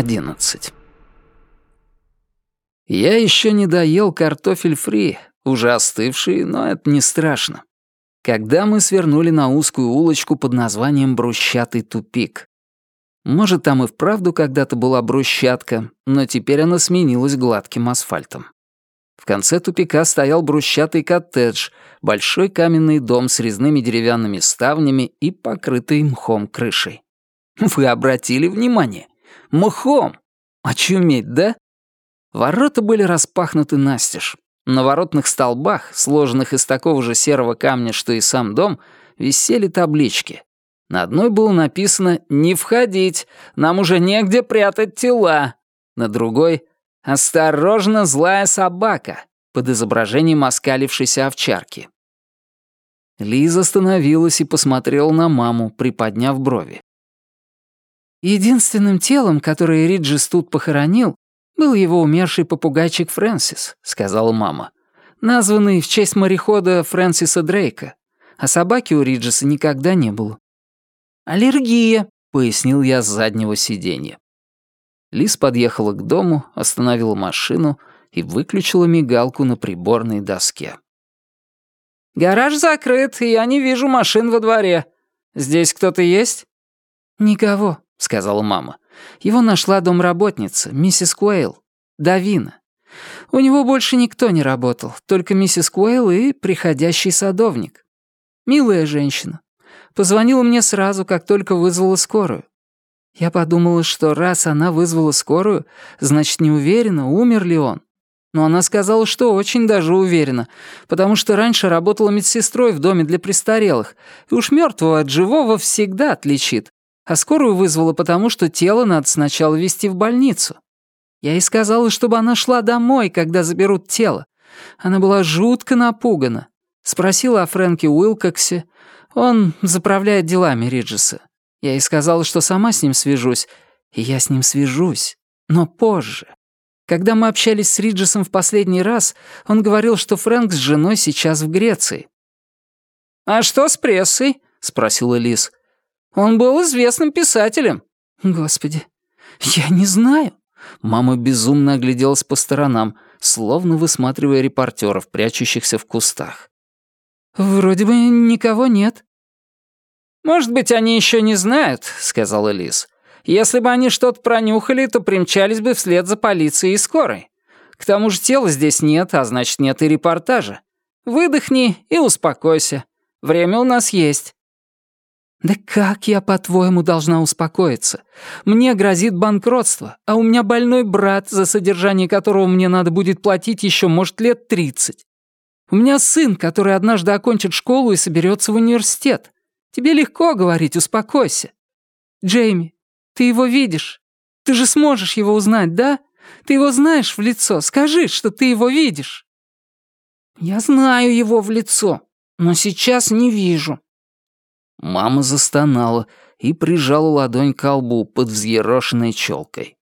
11. Я еще не доел картофель фри, уже остывший, но это не страшно. Когда мы свернули на узкую улочку под названием Брусчатый тупик. Может, там и вправду когда-то была брусчатка, но теперь она сменилась гладким асфальтом. В конце тупика стоял брусчатый коттедж, большой каменный дом с резными деревянными ставнями и покрытой мхом крышей. Вы обратили внимание? Мхом! Очуметь, да? Ворота были распахнуты настежь. На воротных столбах, сложенных из такого же серого камня, что и сам дом, висели таблички. На одной было написано «Не входить, нам уже негде прятать тела». На другой «Осторожно, злая собака» под изображением оскалившейся овчарки. Лиза остановилась и посмотрела на маму, приподняв брови. «Единственным телом, которое Риджис тут похоронил, был его умерший попугайчик Фрэнсис», — сказала мама, названный в честь морехода Фрэнсиса Дрейка, а собаки у Риджиса никогда не было. «Аллергия», — пояснил я с заднего сиденья. Лиз подъехала к дому, остановила машину и выключила мигалку на приборной доске. «Гараж закрыт, и я не вижу машин во дворе. Здесь кто-то есть?» «Никого», — сказала мама. Его нашла домработница, миссис Куэйл, Давина. У него больше никто не работал, только миссис Куэйл и приходящий садовник. Милая женщина. Позвонила мне сразу, как только вызвала скорую. Я подумала, что раз она вызвала скорую, значит, не уверена, умер ли он. Но она сказала, что очень даже уверена, потому что раньше работала медсестрой в доме для престарелых, и уж мертвого от живого всегда отличит, а скорую вызвала потому, что тело надо сначала везти в больницу. Я ей сказала, чтобы она шла домой, когда заберут тело. Она была жутко напугана. Спросила о Фрэнке Уилкоксе. Он заправляет делами Риджеса. Я ей сказала, что сама с ним свяжусь. И я с ним свяжусь. Но позже. Когда мы общались с Риджесом в последний раз, он говорил, что Фрэнк с женой сейчас в Греции. «А что с прессой?» — спросила Лиз. Он был известным писателем». «Господи, я не знаю». Мама безумно огляделась по сторонам, словно высматривая репортеров, прячущихся в кустах. «Вроде бы никого нет». «Может быть, они еще не знают», — сказала Лиз. «Если бы они что-то пронюхали, то примчались бы вслед за полицией и скорой. К тому же тела здесь нет, а значит, нет и репортажа. Выдохни и успокойся. Время у нас есть». «Да как я, по-твоему, должна успокоиться? Мне грозит банкротство, а у меня больной брат, за содержание которого мне надо будет платить еще, может, лет тридцать. У меня сын, который однажды окончит школу и соберется в университет. Тебе легко говорить, успокойся. Джейми, ты его видишь? Ты же сможешь его узнать, да? Ты его знаешь в лицо. Скажи, что ты его видишь». «Я знаю его в лицо, но сейчас не вижу», Мама застонала и прижала ладонь к колбу под взъерошенной челкой.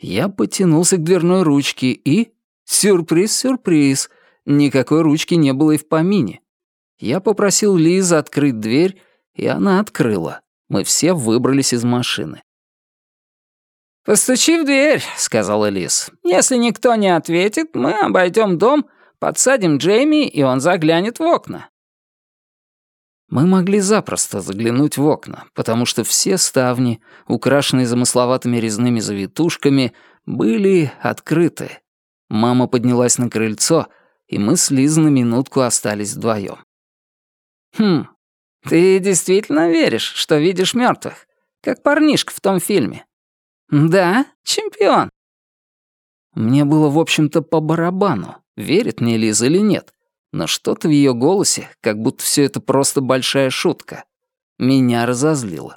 Я потянулся к дверной ручке и... Сюрприз-сюрприз! Никакой ручки не было и в помине. Я попросил Лизу открыть дверь, и она открыла. Мы все выбрались из машины. «Постучи в дверь», — сказала Лиз. «Если никто не ответит, мы обойдем дом, подсадим Джейми, и он заглянет в окна. Мы могли запросто заглянуть в окна, потому что все ставни, украшенные замысловатыми резными завитушками, были открыты. Мама поднялась на крыльцо, и мы с Лиз на минутку остались вдвоем. «Хм, ты действительно веришь, что видишь мертвых, как парнишка в том фильме?» «Да, чемпион». Мне было, в общем-то, по барабану, верит мне Лиза или нет но что-то в ее голосе, как будто все это просто большая шутка, меня разозлило.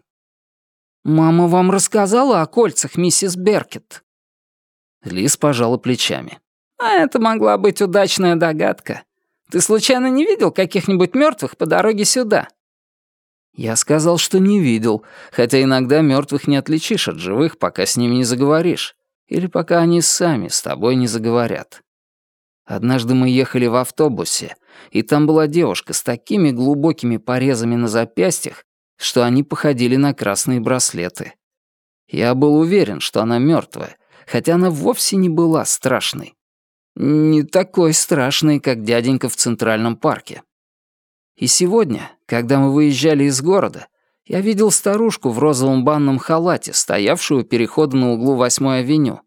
«Мама вам рассказала о кольцах, миссис Беркет?» Лис пожала плечами. «А это могла быть удачная догадка. Ты случайно не видел каких-нибудь мертвых по дороге сюда?» Я сказал, что не видел, хотя иногда мертвых не отличишь от живых, пока с ними не заговоришь, или пока они сами с тобой не заговорят. Однажды мы ехали в автобусе, и там была девушка с такими глубокими порезами на запястьях, что они походили на красные браслеты. Я был уверен, что она мертвая, хотя она вовсе не была страшной. Не такой страшной, как дяденька в Центральном парке. И сегодня, когда мы выезжали из города, я видел старушку в розовом банном халате, стоявшую у перехода на углу 8-й авеню.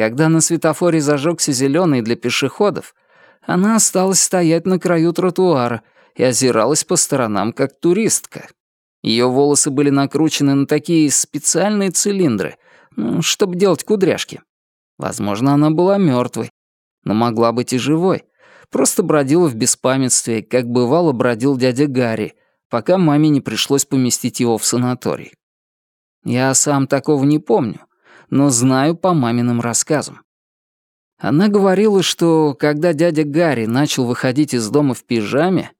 Когда на светофоре зажегся зеленый для пешеходов, она осталась стоять на краю тротуара и озиралась по сторонам, как туристка. Ее волосы были накручены на такие специальные цилиндры, ну, чтобы делать кудряшки. Возможно, она была мертвой, но могла быть и живой. Просто бродила в беспамятстве, как бывало бродил дядя Гарри, пока маме не пришлось поместить его в санаторий. Я сам такого не помню, но знаю по маминым рассказам. Она говорила, что когда дядя Гарри начал выходить из дома в пижаме,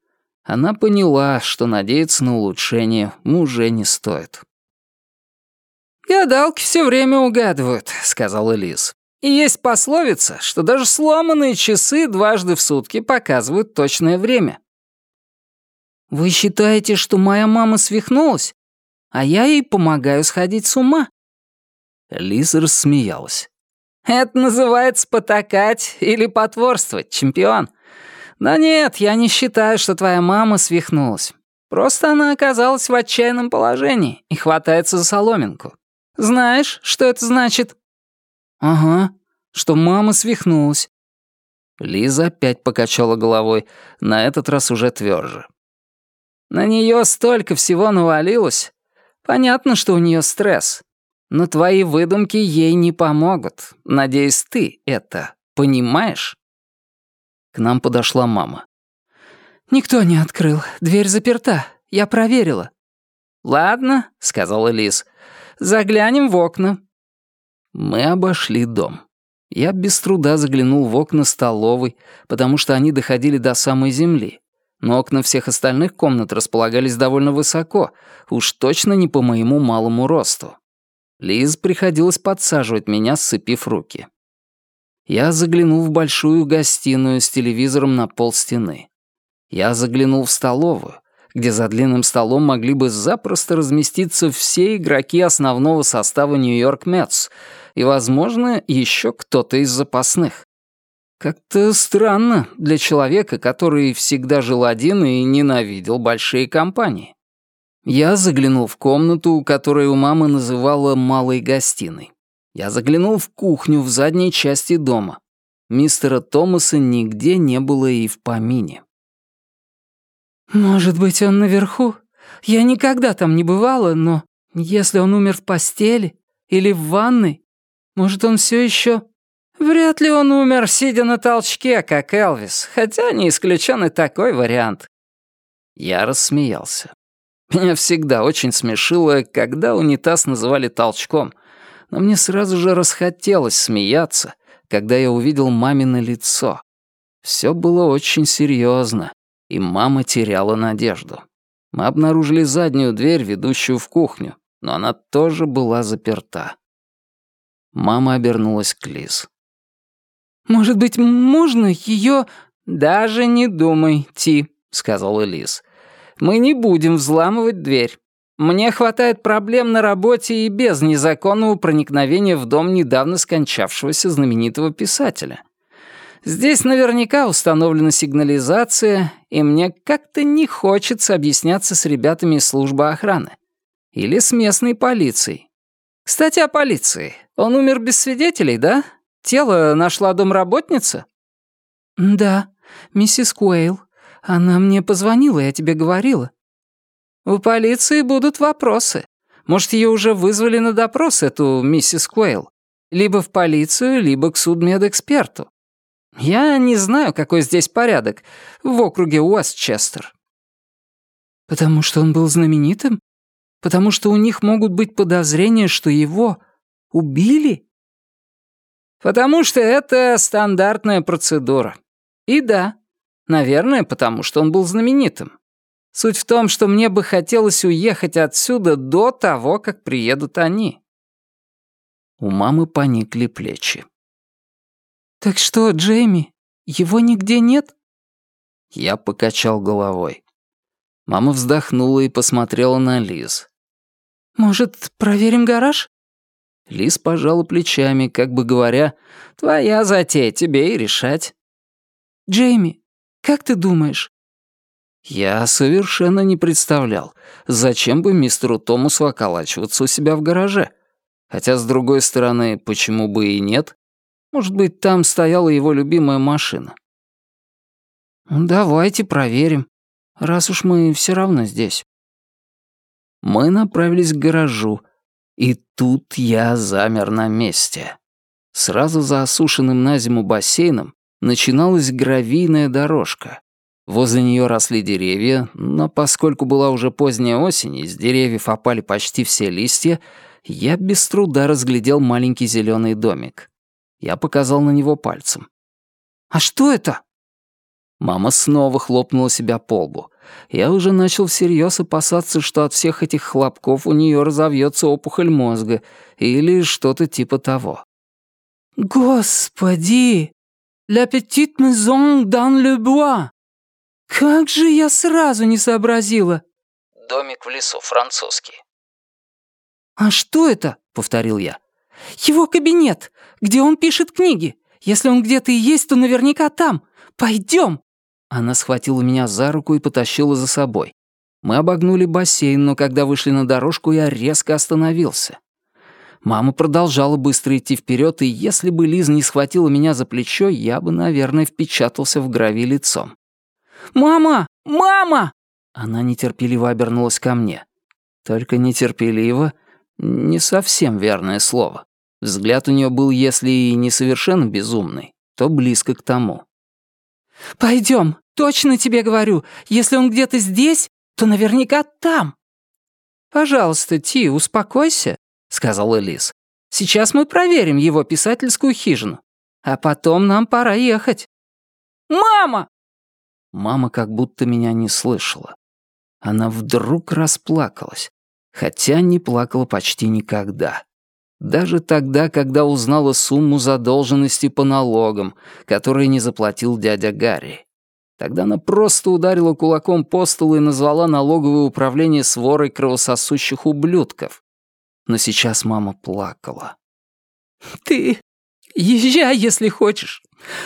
она поняла, что надеяться на улучшение уже не стоит. «Гадалки все время угадывают», — сказал Элис. «И есть пословица, что даже сломанные часы дважды в сутки показывают точное время». «Вы считаете, что моя мама свихнулась, а я ей помогаю сходить с ума?» Лиза рассмеялась. «Это называется потакать или потворствовать, чемпион. Но нет, я не считаю, что твоя мама свихнулась. Просто она оказалась в отчаянном положении и хватается за соломинку. Знаешь, что это значит?» «Ага, что мама свихнулась». Лиза опять покачала головой, на этот раз уже тверже. «На нее столько всего навалилось. Понятно, что у нее стресс. Но твои выдумки ей не помогут. Надеюсь, ты это понимаешь?» К нам подошла мама. «Никто не открыл. Дверь заперта. Я проверила». «Ладно», — сказала Лиз. «Заглянем в окна». Мы обошли дом. Я без труда заглянул в окна столовой, потому что они доходили до самой земли. Но окна всех остальных комнат располагались довольно высоко, уж точно не по моему малому росту. Лиз приходилось подсаживать меня, сцепив руки. Я заглянул в большую гостиную с телевизором на пол стены. Я заглянул в столовую, где за длинным столом могли бы запросто разместиться все игроки основного состава Нью-Йорк Мэтс и, возможно, еще кто-то из запасных. Как-то странно для человека, который всегда жил один и ненавидел большие компании. Я заглянул в комнату, которую мама называла «малой гостиной». Я заглянул в кухню в задней части дома. Мистера Томаса нигде не было и в помине. «Может быть, он наверху? Я никогда там не бывала, но если он умер в постели или в ванной, может, он все еще...» «Вряд ли он умер, сидя на толчке, как Элвис, хотя не исключен и такой вариант». Я рассмеялся. Меня всегда очень смешило, когда унитаз называли толчком, но мне сразу же расхотелось смеяться, когда я увидел мамино лицо. Все было очень серьезно, и мама теряла надежду. Мы обнаружили заднюю дверь, ведущую в кухню, но она тоже была заперта. Мама обернулась к Лиз. «Может быть, можно ее...» «Даже не думай, Ти», — сказала Лиз. «Мы не будем взламывать дверь. Мне хватает проблем на работе и без незаконного проникновения в дом недавно скончавшегося знаменитого писателя. Здесь наверняка установлена сигнализация, и мне как-то не хочется объясняться с ребятами из службы охраны. Или с местной полицией. Кстати, о полиции. Он умер без свидетелей, да? Тело нашла домработница? Да, миссис Куэйл. Она мне позвонила, я тебе говорила. У полиции будут вопросы. Может, ее уже вызвали на допрос, эту миссис Куэйл? Либо в полицию, либо к судмедэксперту. Я не знаю, какой здесь порядок в округе Уэстчестер. Потому что он был знаменитым? Потому что у них могут быть подозрения, что его убили? Потому что это стандартная процедура. И да, наверное, потому что он был знаменитым. Суть в том, что мне бы хотелось уехать отсюда до того, как приедут они. У мамы поникли плечи. «Так что, Джейми, его нигде нет?» Я покачал головой. Мама вздохнула и посмотрела на Лиз. «Может, проверим гараж? Лис пожала плечами, как бы говоря, «Твоя затея, тебе и решать». «Джейми, как ты думаешь?» Я совершенно не представлял, зачем бы мистеру Томасу околачиваться у себя в гараже. Хотя, с другой стороны, почему бы и нет? Может быть, там стояла его любимая машина. «Давайте проверим, раз уж мы все равно здесь». Мы направились к гаражу, и тут я замер на месте. Сразу за осушенным на зиму бассейном начиналась гравийная дорожка. Возле нее росли деревья, но поскольку была уже поздняя осень, и с деревьев опали почти все листья, я без труда разглядел маленький зеленый домик. Я показал на него пальцем. «А что это?» Мама снова хлопнула себя по лбу. Я уже начал всерьез опасаться, что от всех этих хлопков у нее разовьется опухоль мозга или что-то типа того. «Господи! La petite maison dans le bois! Как же я сразу не сообразила!» «Домик в лесу, французский». «А что это?» — повторил я. «Его кабинет, где он пишет книги. Если он где-то и есть, то наверняка там. Пойдем!» Она схватила меня за руку и потащила за собой. Мы обогнули бассейн, но когда вышли на дорожку, я резко остановился. Мама продолжала быстро идти вперед, и если бы Лиза не схватила меня за плечо, я бы, наверное, впечатался в гравий лицом. «Мама! Мама!» Она нетерпеливо обернулась ко мне. Только нетерпеливо не совсем верное слово. Взгляд у нее был, если и не совершенно безумный, то близко к тому. Пойдем, точно тебе говорю, если он где-то здесь, то наверняка там». «Пожалуйста, Ти, успокойся», — сказал Элис. «Сейчас мы проверим его писательскую хижину, а потом нам пора ехать». «Мама!» Мама как будто меня не слышала. Она вдруг расплакалась хотя не плакала почти никогда. Даже тогда, когда узнала сумму задолженности по налогам, которые не заплатил дядя Гарри. Тогда она просто ударила кулаком по столу и назвала налоговое управление сворой кровососущих ублюдков. Но сейчас мама плакала. «Ты езжай, если хочешь,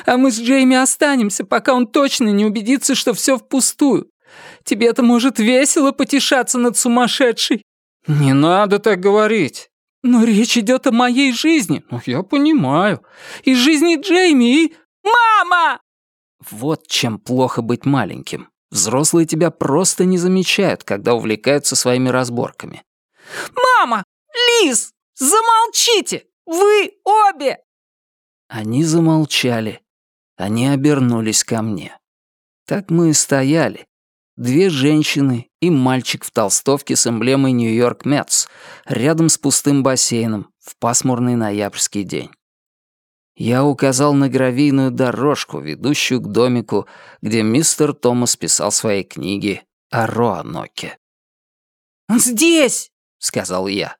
а мы с Джейми останемся, пока он точно не убедится, что все впустую. Тебе это может весело потешаться над сумасшедшей». «Не надо так говорить». «Но речь идет о моей жизни». «Ну, я понимаю». «И жизни Джейми, и...» «Мама!» Вот чем плохо быть маленьким. Взрослые тебя просто не замечают, когда увлекаются своими разборками. «Мама! Лиз! Замолчите! Вы обе!» Они замолчали. Они обернулись ко мне. Так мы и стояли, Две женщины и мальчик в толстовке с эмблемой Нью-Йорк Мэтс рядом с пустым бассейном в пасмурный ноябрьский день. Я указал на гравийную дорожку, ведущую к домику, где мистер Томас писал свои книги о Роаноке. «Он здесь!» — сказал я.